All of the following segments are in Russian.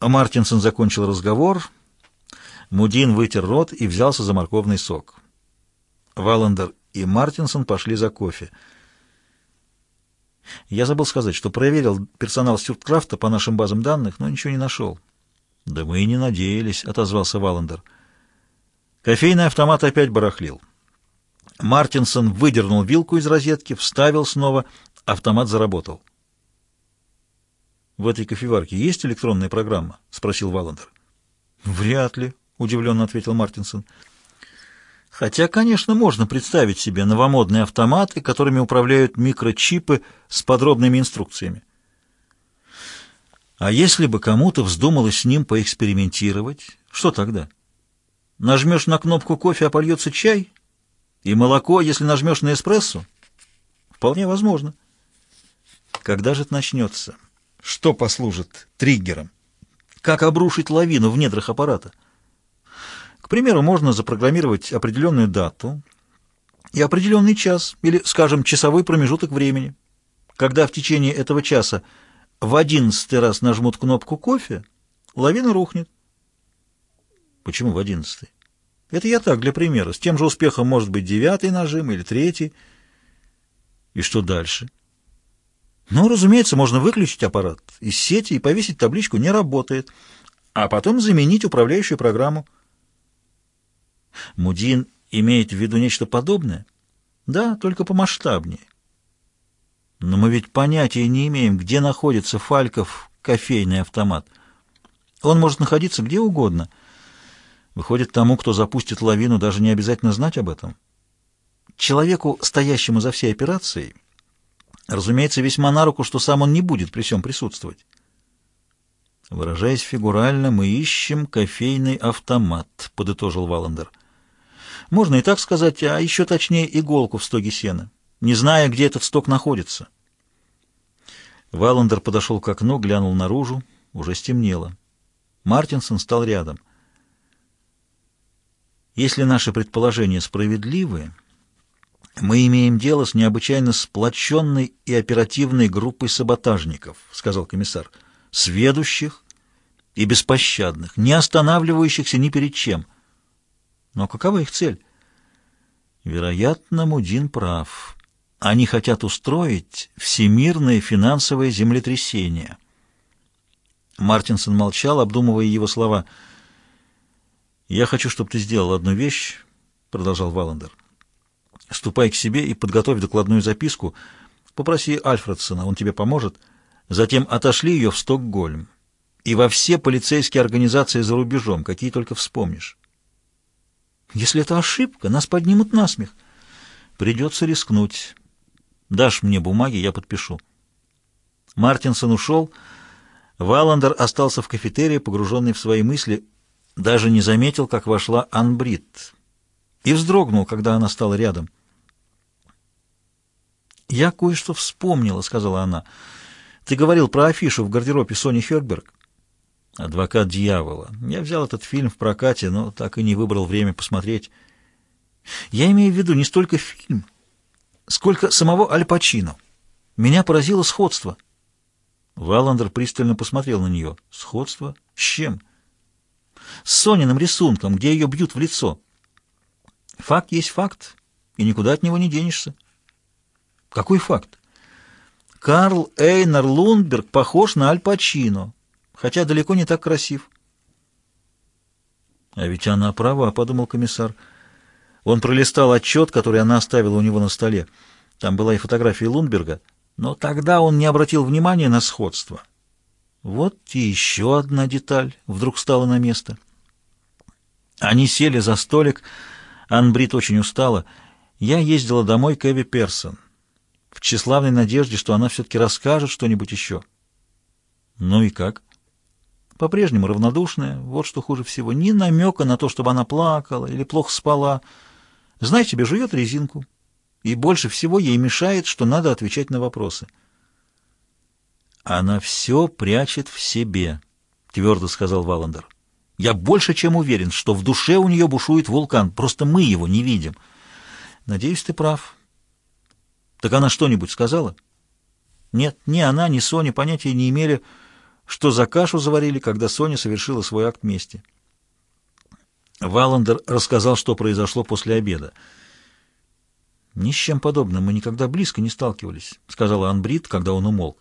Мартинсон закончил разговор. Мудин вытер рот и взялся за морковный сок. Валандер и Мартинсон пошли за кофе. Я забыл сказать, что проверил персонал Стюрткрафта по нашим базам данных, но ничего не нашел. «Да мы и не надеялись», — отозвался Валандер. Кофейный автомат опять барахлил. Мартинсон выдернул вилку из розетки, вставил снова, автомат заработал. «В этой кофеварке есть электронная программа?» — спросил Валандер. «Вряд ли», — удивленно ответил Мартинсон. «Хотя, конечно, можно представить себе новомодные автоматы, которыми управляют микрочипы с подробными инструкциями. А если бы кому-то вздумалось с ним поэкспериментировать, что тогда? Нажмешь на кнопку кофе, а польется чай? И молоко, если нажмешь на эспрессо? Вполне возможно. Когда же это начнется?» Что послужит триггером? Как обрушить лавину в недрах аппарата? К примеру, можно запрограммировать определенную дату и определенный час, или, скажем, часовой промежуток времени. Когда в течение этого часа в одиннадцатый раз нажмут кнопку кофе, лавина рухнет. Почему в одиннадцатый? Это я так, для примера. С тем же успехом может быть девятый нажим или третий. И что дальше? Ну, разумеется, можно выключить аппарат из сети и повесить табличку «Не работает», а потом заменить управляющую программу. Мудин имеет в виду нечто подобное? Да, только помасштабнее. Но мы ведь понятия не имеем, где находится Фальков кофейный автомат. Он может находиться где угодно. Выходит, тому, кто запустит лавину, даже не обязательно знать об этом. Человеку, стоящему за всей операцией, Разумеется, весьма на руку, что сам он не будет при всем присутствовать. Выражаясь фигурально, мы ищем кофейный автомат, подытожил Валандер. Можно и так сказать, а еще точнее иголку в стоге сена, не зная, где этот сток находится. Валандер подошел к окну, глянул наружу, уже стемнело. Мартинсон стал рядом. Если наши предположения справедливы, «Мы имеем дело с необычайно сплоченной и оперативной группой саботажников», — сказал комиссар, — «сведущих и беспощадных, не останавливающихся ни перед чем». Но какова их цель? Вероятно, Мудин прав. Они хотят устроить всемирное финансовое землетрясение. Мартинсон молчал, обдумывая его слова. «Я хочу, чтобы ты сделал одну вещь», — продолжал Валандер. Ступай к себе и подготовь докладную записку. Попроси Альфредсона, он тебе поможет. Затем отошли ее в Стокгольм и во все полицейские организации за рубежом, какие только вспомнишь. Если это ошибка, нас поднимут на смех. Придется рискнуть. Дашь мне бумаги, я подпишу. Мартинсон ушел. Валандер остался в кафетерии, погруженный в свои мысли, даже не заметил, как вошла Анбрид, и вздрогнул, когда она стала рядом. «Я кое-что вспомнила», — сказала она. «Ты говорил про афишу в гардеробе Сони Хёрберг». «Адвокат дьявола». Я взял этот фильм в прокате, но так и не выбрал время посмотреть. Я имею в виду не столько фильм, сколько самого Аль Пачино. Меня поразило сходство. Валандер пристально посмотрел на нее. «Сходство? С чем?» «С Сониным рисунком, где ее бьют в лицо». «Факт есть факт, и никуда от него не денешься». Какой факт? Карл Эйнер Лундберг похож на Аль Пачино, хотя далеко не так красив. А ведь она права, подумал комиссар. Он пролистал отчет, который она оставила у него на столе. Там была и фотография Лундберга, но тогда он не обратил внимания на сходство. Вот и еще одна деталь вдруг стала на место. Они сели за столик. Анбрид очень устала. Я ездила домой к Эви Персон в тщеславной надежде, что она все-таки расскажет что-нибудь еще. Ну и как? По-прежнему равнодушная, вот что хуже всего. Ни намека на то, чтобы она плакала или плохо спала. Знай себе, жует резинку. И больше всего ей мешает, что надо отвечать на вопросы. Она все прячет в себе, твердо сказал Валандер. Я больше чем уверен, что в душе у нее бушует вулкан, просто мы его не видим. Надеюсь, ты прав. Так она что-нибудь сказала? Нет, ни она, ни Соня понятия не имели, что за кашу заварили, когда Соня совершила свой акт мести. Валандер рассказал, что произошло после обеда. «Ни с чем подобным мы никогда близко не сталкивались», — сказала Анбрид, когда он умолк.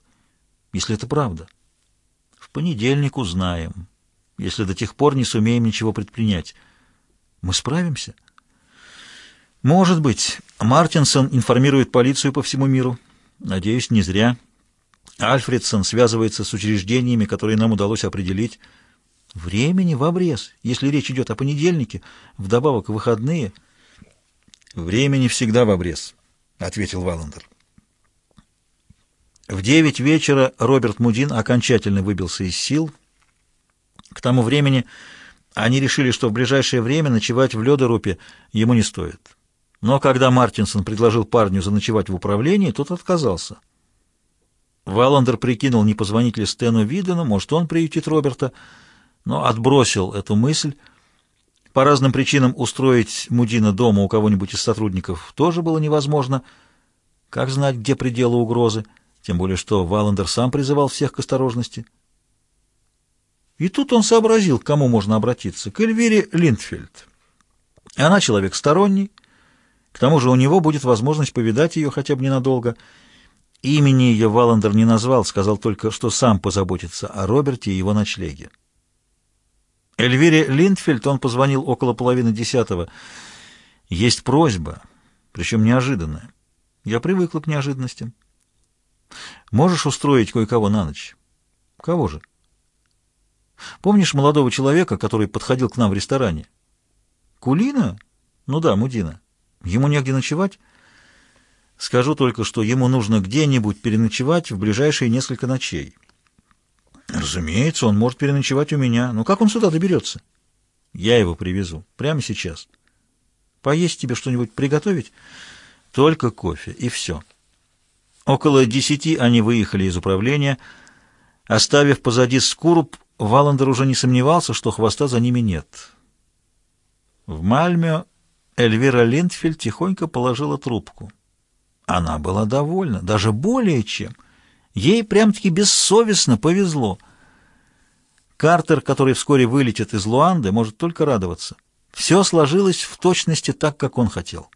«Если это правда. В понедельник узнаем, если до тех пор не сумеем ничего предпринять. Мы справимся?» «Может быть. Мартинсон информирует полицию по всему миру. Надеюсь, не зря. Альфредсон связывается с учреждениями, которые нам удалось определить. Времени в обрез, если речь идет о понедельнике, вдобавок выходные». «Времени всегда в обрез», — ответил Валандер. В девять вечера Роберт Мудин окончательно выбился из сил. К тому времени они решили, что в ближайшее время ночевать в Ледорупе ему не стоит. Но когда Мартинсон предложил парню заночевать в управлении, тот отказался. Валандер прикинул, не позвонить ли Стэну Видену, может, он приютит Роберта, но отбросил эту мысль. По разным причинам устроить Мудина дома у кого-нибудь из сотрудников тоже было невозможно. Как знать, где пределы угрозы? Тем более, что Валандер сам призывал всех к осторожности. И тут он сообразил, к кому можно обратиться. К Эльвире Линдфельд. Она человек сторонний, к тому же у него будет возможность повидать ее хотя бы ненадолго. Имени ее Валандер не назвал, сказал только, что сам позаботится о Роберте и его ночлеге. Эльвире Линдфельд он позвонил около половины десятого. «Есть просьба, причем неожиданная. Я привыкла к неожиданностям. Можешь устроить кое-кого на ночь?» «Кого же?» «Помнишь молодого человека, который подходил к нам в ресторане?» «Кулина?» «Ну да, Мудина». Ему негде ночевать? Скажу только, что ему нужно где-нибудь переночевать в ближайшие несколько ночей. Разумеется, он может переночевать у меня. Но как он сюда доберется? Я его привезу. Прямо сейчас. Поесть тебе что-нибудь приготовить? Только кофе, и все. Около десяти они выехали из управления. Оставив позади Скуруб, Валандер уже не сомневался, что хвоста за ними нет. В Мальме Эльвира Линдфельд тихонько положила трубку. Она была довольна, даже более чем. Ей прям-таки бессовестно повезло. Картер, который вскоре вылетит из Луанды, может только радоваться. Все сложилось в точности так, как он хотел.